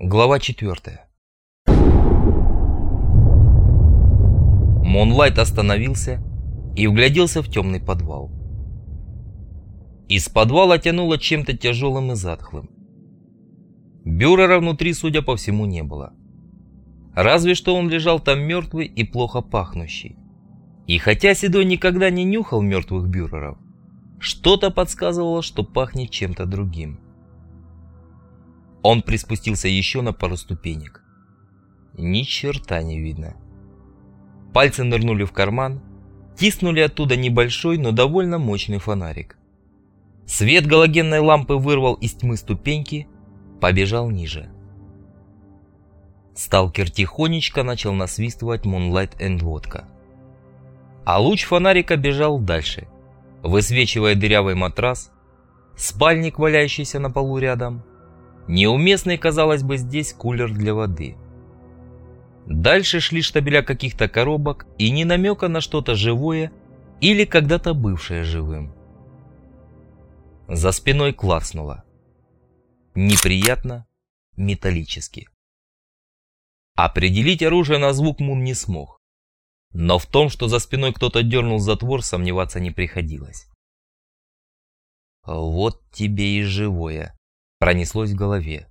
Глава 4 Монлайт остановился и вгляделся в темный подвал. Из подвала тянуло чем-то тяжелым и затхлым. Бюрера внутри, судя по всему, не было. Разве что он лежал там мертвый и плохо пахнущий. И хотя Седой никогда не нюхал мертвых бюреров, что-то подсказывало, что пахнет чем-то другим. Он приспустился еще на пару ступенек. Ни черта не видно. Пальцы нырнули в карман, тиснули оттуда небольшой, но довольно мощный фонарик. Свет галогенной лампы вырвал из тьмы ступеньки, побежал ниже. Сталкер тихонечко начал насвистывать Moonlight and Vodka. А луч фонарика бежал дальше, высвечивая дырявый матрас, спальник, валяющийся на полу рядом. Неуместный, казалось бы, здесь кулер для воды. Дальше шли штабеля каких-то коробок и не намека на что-то живое или когда-то бывшее живым. За спиной клацнуло. Неприятно, металлически. Определить оружие на звук Мун не смог. Но в том, что за спиной кто-то дернул затвор, сомневаться не приходилось. «Вот тебе и живое», — пронеслось в голове.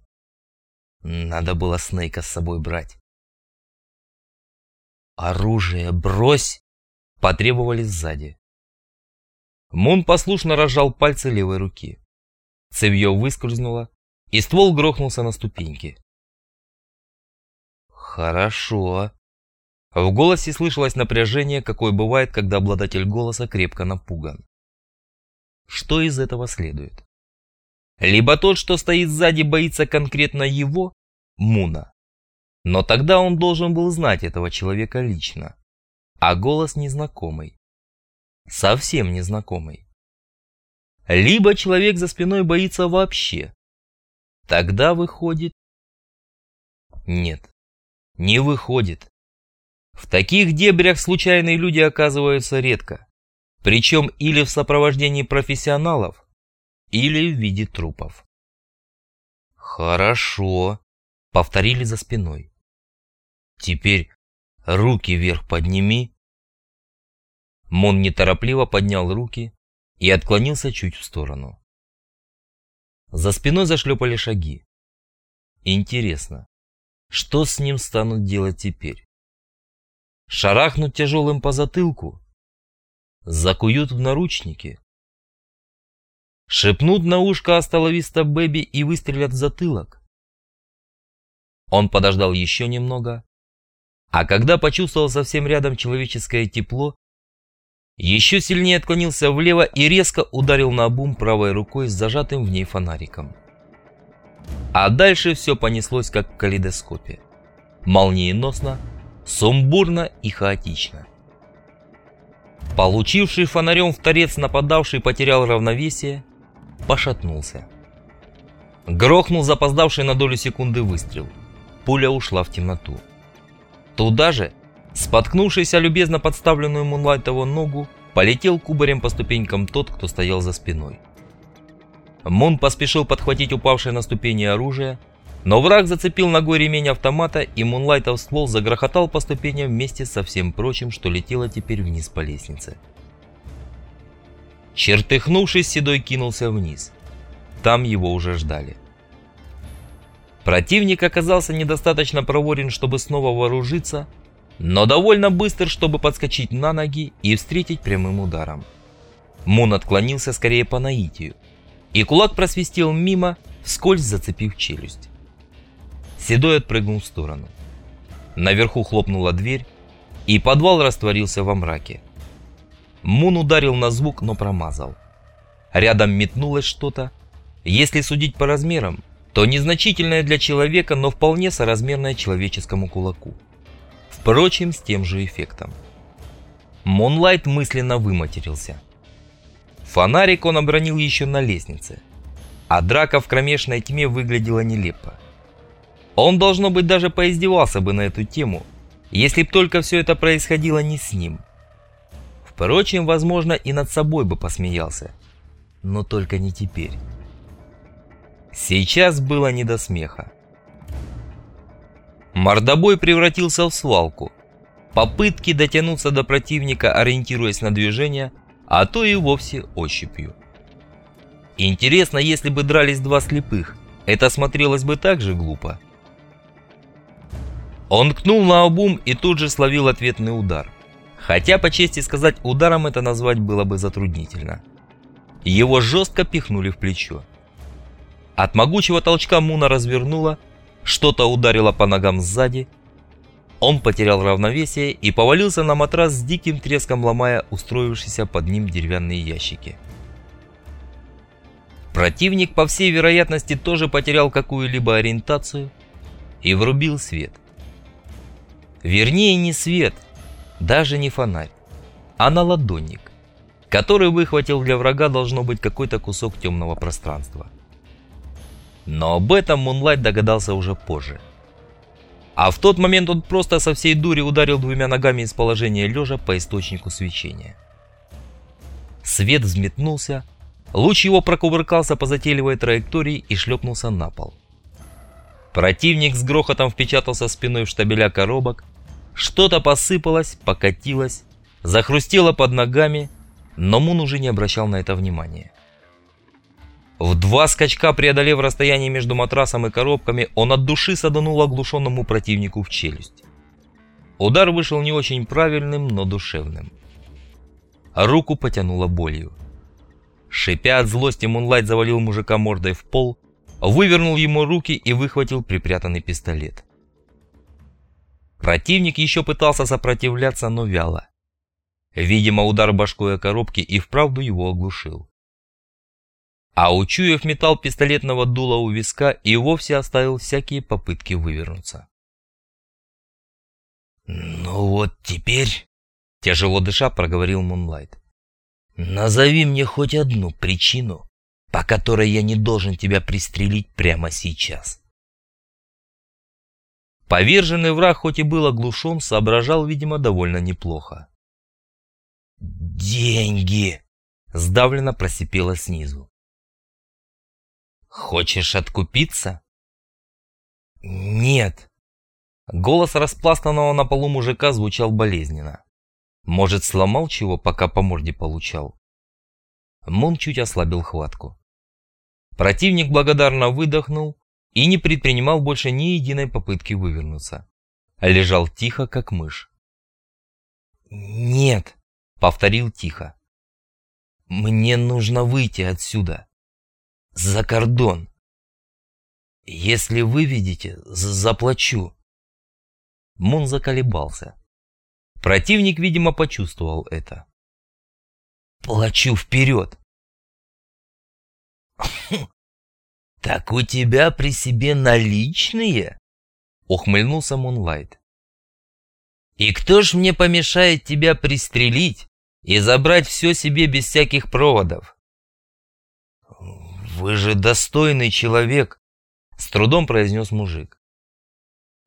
Надо было Снейка с собой брать. «Оружие брось!» — потребовали сзади. Мун послушно разжал пальцы левой руки. Цевье выскользнуло, и ствол грохнулся на ступеньки. «Хорошо», в голосе слышалось напряжение, какое бывает, когда обладатель голоса крепко напуган. Что из этого следует? Либо тот, что стоит сзади, боится конкретно его, Муна. Но тогда он должен был знать этого человека лично. А голос незнакомый. Совсем незнакомый. Либо человек за спиной боится вообще. Тогда выходит... Нет, не выходит. В таких дебрях случайные люди оказываются редко, причем или в сопровождении профессионалов, или в виде трупов. «Хорошо», — повторили за спиной. «Теперь руки вверх подними». Мон неторопливо поднял руки и отклонился чуть в сторону. За спиной зашлепали шаги. Интересно, что с ним станут делать теперь? Шарахнут тяжелым по затылку. Закуют в наручники. Шепнут на ушко Асталовиста Бэби и выстрелят в затылок. Он подождал еще немного, а когда почувствовал совсем рядом человеческое тепло, еще сильнее отклонился влево и резко ударил на обум правой рукой с зажатым в ней фонариком. А дальше все понеслось как в калейдоскопе. Молниеносно, сумбурно и хаотично. Получивший фонарем в торец нападавший потерял равновесие, пошатнулся. Грохнул запоздавший на долю секунды выстрел. Пуля ушла в темноту. Туда же, споткнувшийся любезно подставленную Мунлайтову ногу, полетел кубарем по ступенькам тот, кто стоял за спиной. Мун поспешил подхватить упавшее на ступени оружие, но враг зацепил ногой ремень автомата, и Мунлайтов ствол загрохотал по ступеням вместе со всем прочим, что летело теперь вниз по лестнице. Чертыхнувшись, Седой кинулся вниз. Там его уже ждали. Противник оказался недостаточно проворен, чтобы снова вооружиться, но довольно быстр, чтобы подскочить на ноги и встретить прямым ударом. Мун отклонился скорее по наитию, и кулак просвистел мимо, вскользь зацепив челюсть. Седой отпрыгнул в сторону. Наверху хлопнула дверь, и подвал растворился во мраке. Мун ударил на звук, но промазал. Рядом метнулось что-то. Если судить по размерам, то незначительное для человека, но вполне соразмерное человеческому кулаку. Впрочем, с тем же эффектом. Монлайт мысленно выматерился. Фонарик он обронил еще на лестнице, а драка в кромешной тьме выглядела нелепо. Он, должно быть, даже поиздевался бы на эту тему, если б только все это происходило не с ним. Впрочем, возможно, и над собой бы посмеялся. Но только не теперь. Сейчас было не до смеха. Мордобой превратился в свалку. Попытки дотянуться до противника, ориентируясь на движение, а то и вовсе ощупью. Интересно, если бы дрались два слепых, это смотрелось бы так же глупо. Он ткнул на обум и тут же словил ответный удар. Хотя, по чести сказать, ударом это назвать было бы затруднительно. Его жестко пихнули в плечо. От могучего толчка Муна развернуло, что-то ударило по ногам сзади. Он потерял равновесие и повалился на матрас с диким треском ломая устроившиеся под ним деревянные ящики. Противник, по всей вероятности, тоже потерял какую-либо ориентацию и врубил свет. Вернее, не свет, даже не фонарь, а наладонник, который выхватил для врага должно быть какой-то кусок темного пространства. Но об этом Мунлайт догадался уже позже. А в тот момент он просто со всей дури ударил двумя ногами из положения лежа по источнику свечения. Свет взметнулся, луч его прокувыркался по затейливой траектории и шлепнулся на пол. Противник с грохотом впечатался спиной в штабеля коробок, что-то посыпалось, покатилось, захрустело под ногами, но Мун уже не обращал на это внимания. В два скачка преодолев расстояние между матрасом и коробками, он от души саданул оглушенному противнику в челюсть. Удар вышел не очень правильным, но душевным. Руку потянуло болью. Шипя от злости, Мунлайт завалил мужика мордой в пол, вывернул ему руки и выхватил припрятанный пистолет. Противник еще пытался сопротивляться, но вяло. Видимо, удар башкой о коробки и вправду его оглушил. А учуяв металл пистолетного дула у виска и вовсе оставил всякие попытки вывернуться. «Ну вот теперь...» — тяжело дыша проговорил Мунлайт. «Назови мне хоть одну причину, по которой я не должен тебя пристрелить прямо сейчас». Поверженный враг, хоть и был оглушен, соображал, видимо, довольно неплохо. «Деньги!» — сдавленно просипело снизу. «Хочешь откупиться?» «Нет». Голос распластанного на полу мужика звучал болезненно. Может, сломал чего, пока по морде получал? Мон чуть ослабил хватку. Противник благодарно выдохнул и не предпринимал больше ни единой попытки вывернуться. Лежал тихо, как мышь. «Нет», — повторил тихо. «Мне нужно выйти отсюда» за кордон. Если выведете, заплачу. Мун заколебался. Противник, видимо, почувствовал это. Плачу вперед. Так у тебя при себе наличные? Ухмыльнулся Мунлайт. И кто ж мне помешает тебя пристрелить и забрать все себе без всяких проводов? «Вы же достойный человек!» — с трудом произнес мужик.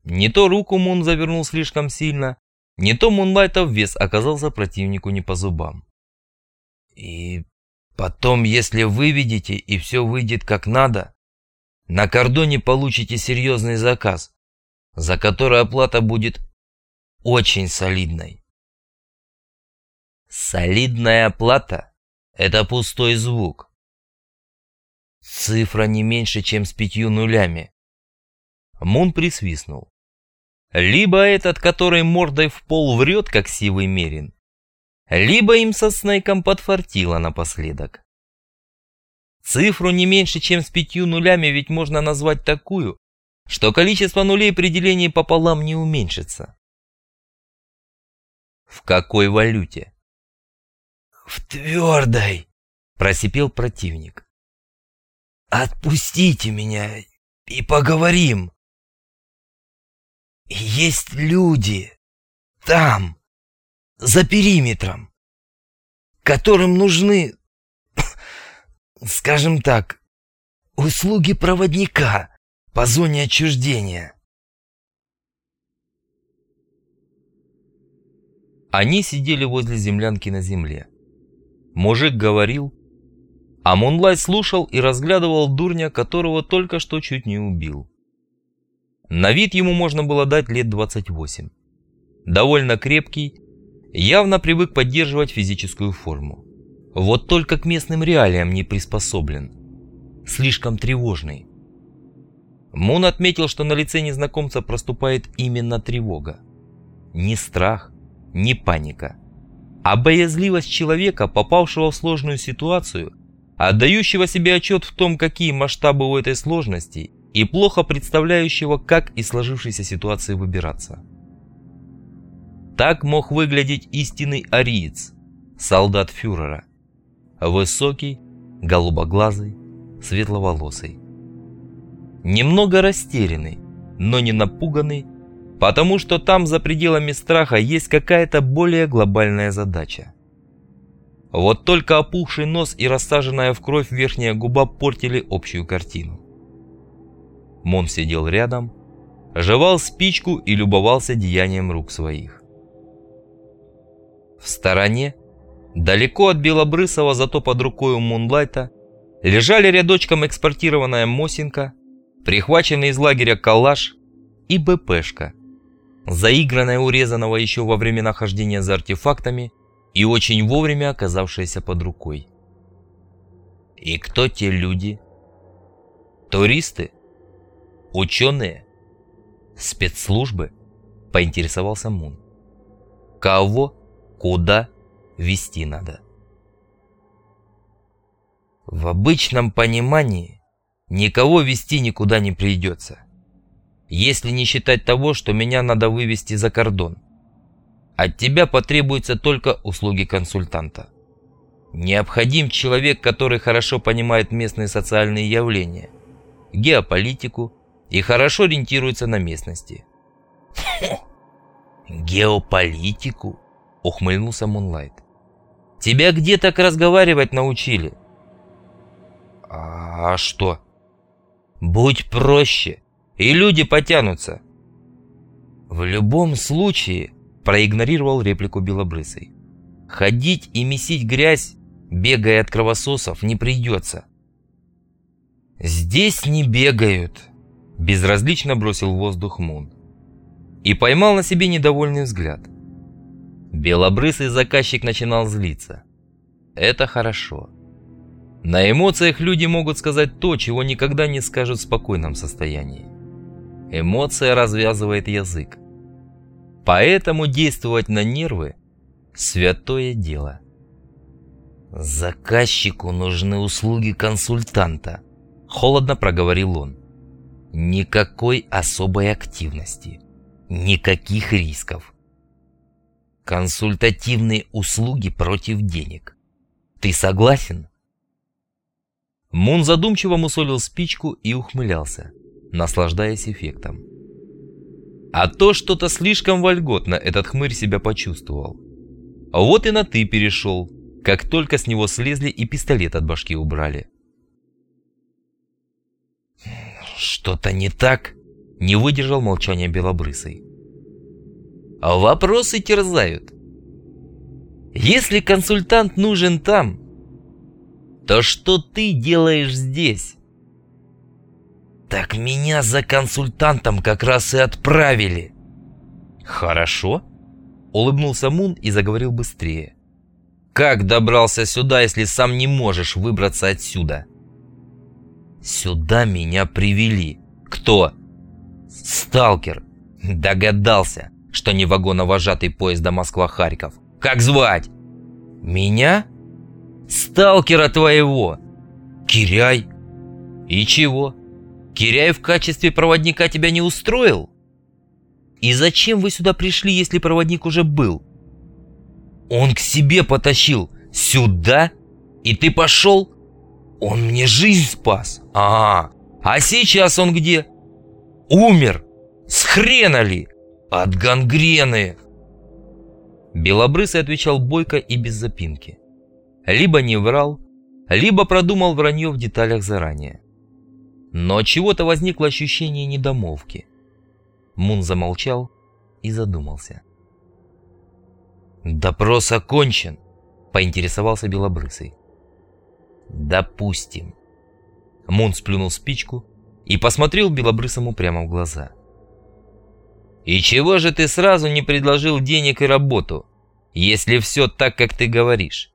Не то руку Мун завернул слишком сильно, не то Мунлайтов вес оказался противнику не по зубам. «И потом, если выведете и все выйдет как надо, на кордоне получите серьезный заказ, за который оплата будет очень солидной». «Солидная оплата — это пустой звук», Цифра не меньше, чем с пятью нулями. Мун присвистнул. Либо этот, который мордой в пол врет, как сивый мерин, либо им со Снейком подфартило напоследок. Цифру не меньше, чем с пятью нулями ведь можно назвать такую, что количество нулей при делении пополам не уменьшится. В какой валюте? В твердой, просипел противник. Отпустите меня и поговорим. Есть люди там, за периметром, которым нужны, скажем так, услуги проводника по зоне отчуждения. Они сидели возле землянки на земле. Мужик говорил, а Мунлайт слушал и разглядывал дурня, которого только что чуть не убил. На вид ему можно было дать лет 28. Довольно крепкий, явно привык поддерживать физическую форму. Вот только к местным реалиям не приспособлен. Слишком тревожный. Мун отметил, что на лице незнакомца проступает именно тревога. Не страх, не паника, а боязливость человека, попавшего в сложную ситуацию, отдающего себе отчет в том, какие масштабы у этой сложности и плохо представляющего, как из сложившейся ситуации выбираться. Так мог выглядеть истинный ариец, солдат фюрера. Высокий, голубоглазый, светловолосый. Немного растерянный, но не напуганный, потому что там за пределами страха есть какая-то более глобальная задача. Вот только опухший нос и рассаженная в кровь верхняя губа портили общую картину. Мон сидел рядом, жевал спичку и любовался деянием рук своих. В стороне, далеко от Белобрысова, зато под рукой у Мунлайта, лежали рядочком экспортированная Мосинка, прихваченный из лагеря калаш и БПшка, заигранная урезанного еще во времена хождения за артефактами и очень вовремя оказавшаяся под рукой. И кто те люди? Туристы? Ученые? Спецслужбы? Поинтересовался Мун. Кого, куда вести надо? В обычном понимании никого вести никуда не придется. Если не считать того, что меня надо вывести за кордон. От тебя потребуются только услуги консультанта. Необходим человек, который хорошо понимает местные социальные явления, геополитику и хорошо ориентируется на местности. «Геополитику?» — ухмыльнулся Мунлайт. «Тебя где так разговаривать научили?» «А, а что?» «Будь проще, и люди потянутся». «В любом случае», — проигнорировал реплику Белобрысый, «ходить и месить грязь, бегая от кровососов, не придется». «Здесь не бегают», — безразлично бросил в воздух Мун. И поймал на себе недовольный взгляд. Белобрысый заказчик начинал злиться. Это хорошо. На эмоциях люди могут сказать то, чего никогда не скажут в спокойном состоянии. Эмоция развязывает язык. Поэтому действовать на нервы – святое дело. «Заказчику нужны услуги консультанта», Холодно проговорил он. Никакой особой активности. Никаких рисков. Консультативные услуги против денег. Ты согласен? Мун задумчиво мусолил спичку и ухмылялся, наслаждаясь эффектом. А то что-то слишком вольготно этот хмырь себя почувствовал. Вот и на «ты» перешел, как только с него слезли и пистолет от башки убрали. «Что-то не так?» — не выдержал молчания Белобрысый. А «Вопросы терзают. Если консультант нужен там, то что ты делаешь здесь?» «Так меня за консультантом как раз и отправили». «Хорошо», — улыбнулся Мун и заговорил быстрее. «Как добрался сюда, если сам не можешь выбраться отсюда?» Сюда меня привели. Кто? Сталкер. Догадался, что не вагоновожатый поезда Москва-Харьков. Как звать? Меня? Сталкера твоего. Киряй. И чего? Киряй в качестве проводника тебя не устроил? И зачем вы сюда пришли, если проводник уже был? Он к себе потащил. Сюда? И ты пошел? Он мне жизнь спас. А, а сейчас он где? Умер. С хрена ли? От гангрены. Белобрысый отвечал бойко и без запинки. Либо не врал, либо продумал вранье в деталях заранее. Но от чего-то возникло ощущение недомолвки. Мун замолчал и задумался. «Допрос окончен», — поинтересовался Белобрысый. «Допустим». Мун сплюнул спичку и посмотрел Белобрысому прямо в глаза. И чего же ты сразу не предложил денег и работу, если все так, как ты говоришь?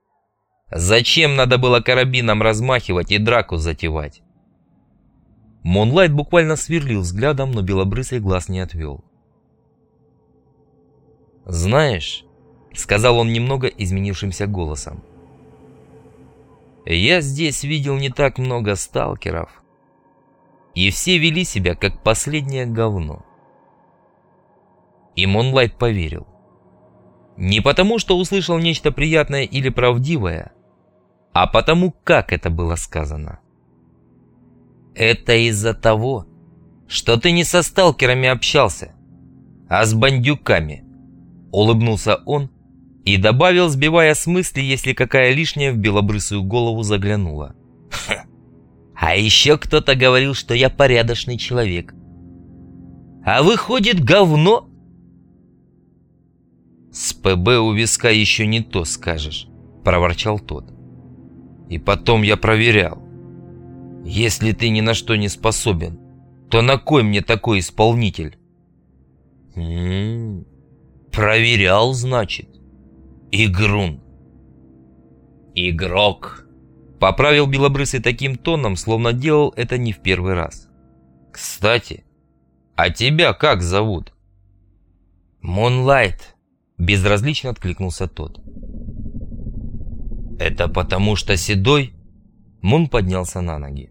Зачем надо было карабином размахивать и драку затевать? Монлайт буквально сверлил взглядом, но белобрысый глаз не отвел. «Знаешь», — сказал он немного изменившимся голосом, «я здесь видел не так много сталкеров, и все вели себя как последнее говно». И Монлайт поверил. Не потому, что услышал нечто приятное или правдивое, а потому, как это было сказано. Это из-за того, что ты не со сталкерами общался, а с бандюками. Улыбнулся он и добавил, сбивая с мысли, если какая лишняя в белобрысую голову заглянула. А еще кто-то говорил, что я порядочный человек. А выходит, говно. С ПБ у виска еще не то скажешь, проворчал тот. И потом я проверял. Если ты ни на что не способен, то на кой мне такой исполнитель? М -м -м, проверял, значит. Игрун. Игрок. Поправил Белобрысый таким тоном, словно делал это не в первый раз. Кстати, а тебя как зовут? Мунлайт. Безразлично откликнулся тот. Это потому что седой? Мун поднялся на ноги.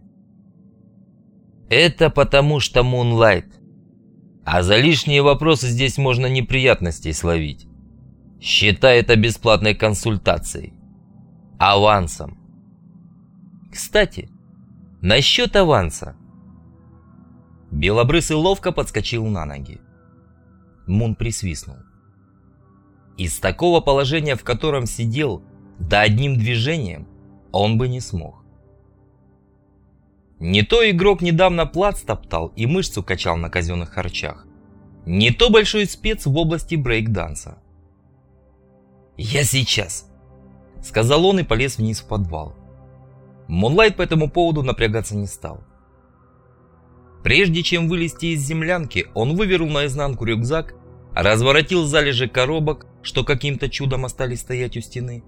Это потому что Мунлайт. А за лишние вопросы здесь можно неприятностей словить. Считай это бесплатной консультацией. Авансом. Кстати, насчет аванса. Белобрысый ловко подскочил на ноги. Мун присвистнул. Из такого положения, в котором сидел, да одним движением, он бы не смог. Не то игрок недавно плац топтал и мышцу качал на казенных харчах, не то большой спец в области брейкданса. «Я сейчас», — сказал он и полез вниз в подвал. Мунлайт по этому поводу напрягаться не стал. Прежде чем вылезти из землянки, он вывернул наизнанку рюкзак, разворотил залежи коробок, что каким-то чудом остались стоять у стены.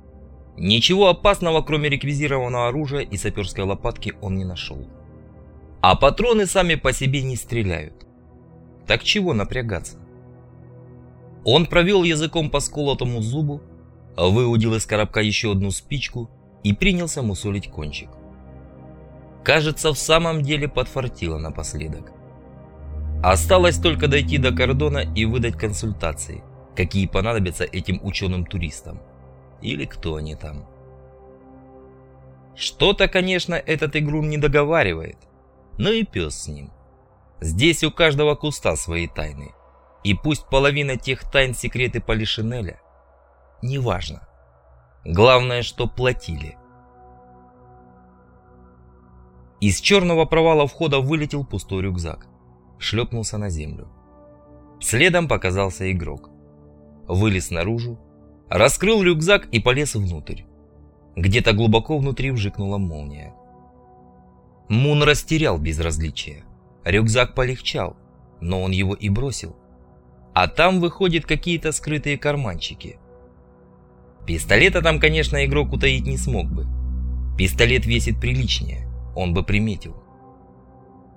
Ничего опасного, кроме реквизированного оружия и саперской лопатки, он не нашел. А патроны сами по себе не стреляют. Так чего напрягаться? Он провел языком по сколотому зубу, выудил из коробка еще одну спичку и принялся мусолить кончик. Кажется, в самом деле подфартило напоследок. Осталось только дойти до кордона и выдать консультации, какие понадобятся этим ученым-туристам. Или кто они там. Что-то, конечно, этот игрун не договаривает. Ну и пес с ним. Здесь у каждого куста свои тайны. И пусть половина тех тайн секреты Полишинеля, неважно. Главное, что платили. Из черного провала входа вылетел пустой рюкзак. Шлепнулся на землю. Следом показался игрок. Вылез наружу, раскрыл рюкзак и полез внутрь. Где-то глубоко внутри вжикнула молния. Мун растерял безразличие. Рюкзак полегчал, но он его и бросил. А там выходят какие-то скрытые карманчики. Пистолета там, конечно, игрок утаить не смог бы. Пистолет весит приличнее, он бы приметил.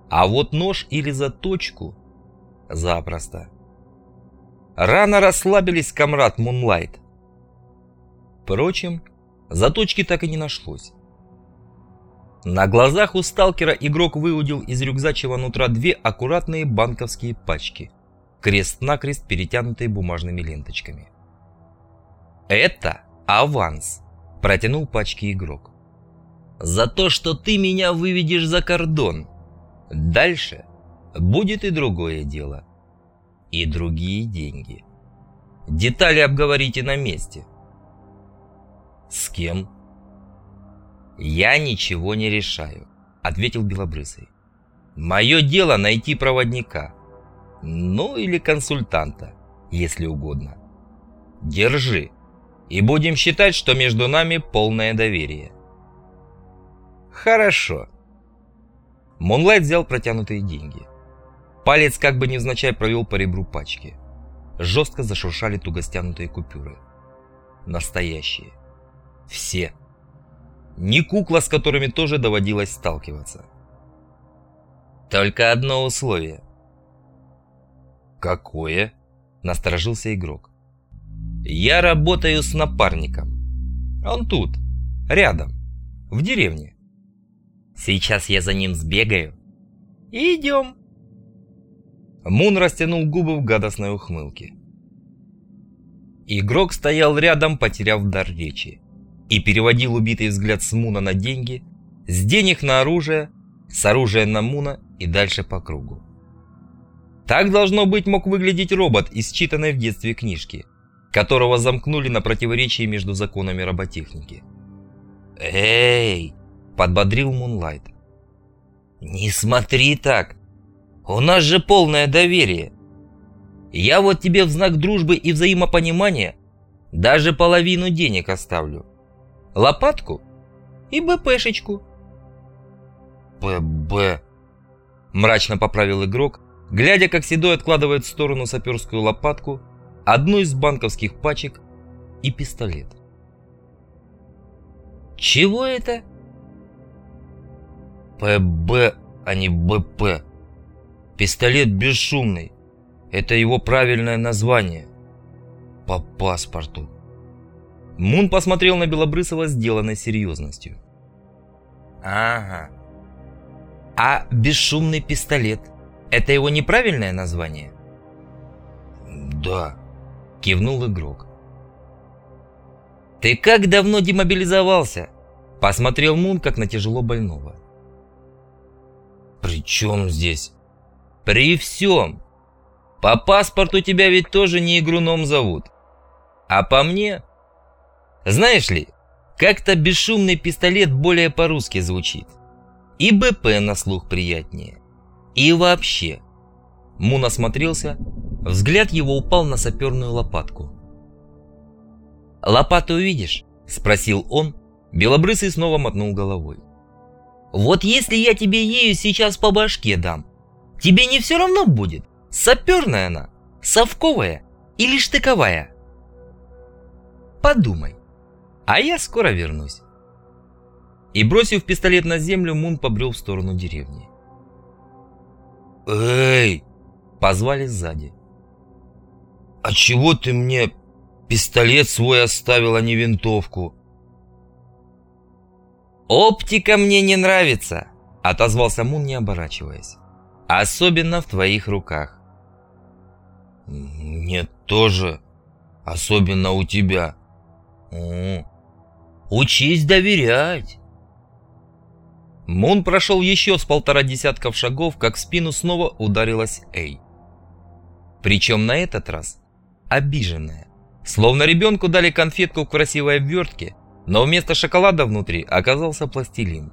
А вот нож или заточку – запросто. Рано расслабились, комрад Мунлайт. Впрочем, заточки так и не нашлось. На глазах у сталкера игрок выудил из рюкзачего нутра две аккуратные банковские пачки, крест-накрест перетянутые бумажными ленточками. «Это аванс», – протянул пачки игрок. «За то, что ты меня выведешь за кордон. Дальше будет и другое дело. И другие деньги. Детали обговорите на месте». «С кем?» «Я ничего не решаю», — ответил Белобрысый. «Мое дело найти проводника. Ну или консультанта, если угодно. Держи, и будем считать, что между нами полное доверие». «Хорошо». Мунлайт взял протянутые деньги. Палец как бы невзначай провел по ребру пачки. жестко зашуршали туго стянутые купюры. Настоящие. Все. Не кукла, с которыми тоже доводилось сталкиваться. Только одно условие. Какое? Насторожился игрок. Я работаю с напарником. Он тут, рядом, в деревне. Сейчас я за ним сбегаю. Идем. Мун растянул губы в гадостной ухмылке. Игрок стоял рядом, потеряв дар речи, и переводил убитый взгляд с Муна на деньги, с денег на оружие, с оружия на Муна и дальше по кругу. Так, должно быть, мог выглядеть робот из читанной в детстве книжки, которого замкнули на противоречии между законами роботехники. «Эй!» – подбодрил Мунлайт. «Не смотри так! У нас же полное доверие! Я вот тебе в знак дружбы и взаимопонимания даже половину денег оставлю. Лопатку и БПшечку». «ПБ», – мрачно поправил игрок, глядя, как Седой откладывает в сторону саперскую лопатку, одну из банковских пачек и пистолет. «Чего это?» «ПБ, а не БП. Пистолет бесшумный. Это его правильное название. По паспорту». Мун посмотрел на Белобрысова сделанной серьезностью. «Ага. А бесшумный пистолет – это его неправильное название? Да, кивнул игрок. Ты как давно демобилизовался? Посмотрел Мун как на тяжело больного. При чем здесь? При всем. По паспорту тебя ведь тоже не игруном зовут. А по мне... Знаешь ли, как-то бесшумный пистолет более по-русски звучит. И БП на слух приятнее. И вообще. Мун осмотрелся, взгляд его упал на саперную лопатку. «Лопату увидишь?» – спросил он. Белобрысый снова мотнул головой. «Вот если я тебе ею сейчас по башке дам, тебе не все равно будет, саперная она, совковая или штыковая?» «Подумай, а я скоро вернусь». И бросив пистолет на землю, Мун побрел в сторону деревни. «Эй!» – позвали сзади. «А чего ты мне пистолет свой оставил, а не винтовку?» «Оптика мне не нравится», – отозвался Мун, не оборачиваясь. «Особенно в твоих руках». «Мне тоже, особенно у тебя». О, «Учись доверять». Мун прошел еще с полтора десятков шагов, как в спину снова ударилась Эй. Причем на этот раз обиженная. Словно ребенку дали конфетку в красивой обвертке, но вместо шоколада внутри оказался пластилин.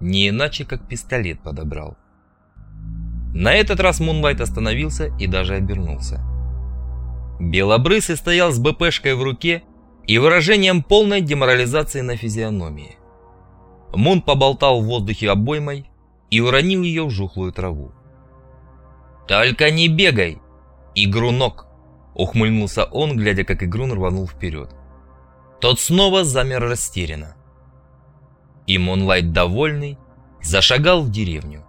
Не иначе, как пистолет подобрал. На этот раз Мунлайт остановился и даже обернулся. Белобрысый стоял с БПшкой в руке и выражением полной деморализации на физиономии. Мун поболтал в воздухе обоймой и уронил ее в жухлую траву. «Только не бегай! Игрунок!» — ухмыльнулся он, глядя, как Игрун рванул вперед. Тот снова замер растерянно. И Мунлайт, довольный, зашагал в деревню.